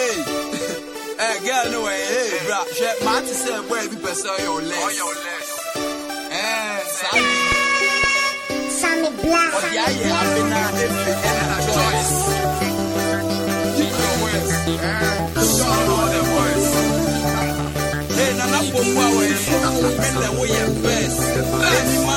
hey. Hey, girl, no way, hey, bra. Shit, man, to say, boy, be person on your left. On your left. Eh, Sammy. Sammy Black. Oh, yeah, yeah, I've been out there for the choice. Keep your words. Shout out all the boys. Hey, Nana Pomba, way. Men that way your best. Hey, ma. Hey.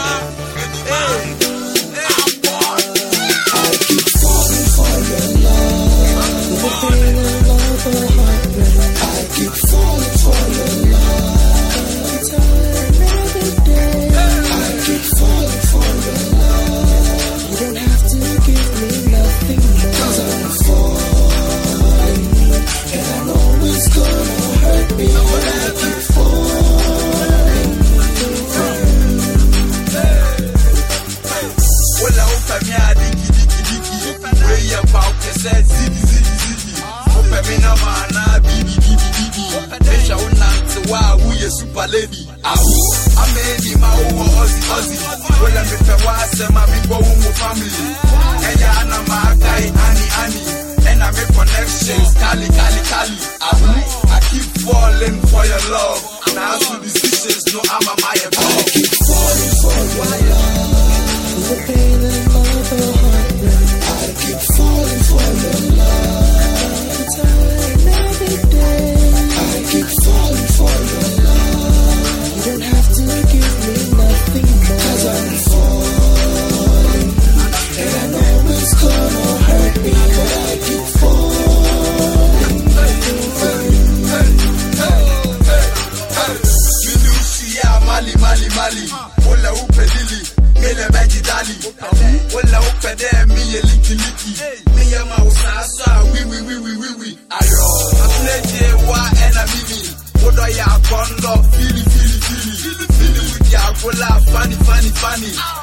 Super lady Amedi ma uwa ozi ozi Wala mi wa se ma mi umu family. Eya ana ma akai ani ani. Ena mi connections kali kali kali. Ahu I keep falling for your love. Now to decisions no I'm Wala upe lili. Mele beji dali. Wala upe de miye liki liki. Miye ma usasa wi wi wi wi wi wi. Ayo. Afleje wa ena mimi. Wodo ya kondo Fili fili fili. Fili wiki akola Funny funny funny Mama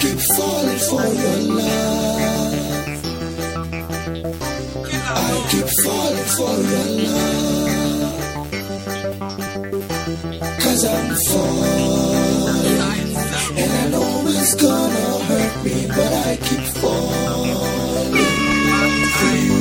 keep falling for your love. I keep falling for your love. Cause I'm falling. And I know it's gonna hurt me, but I keep falling for you.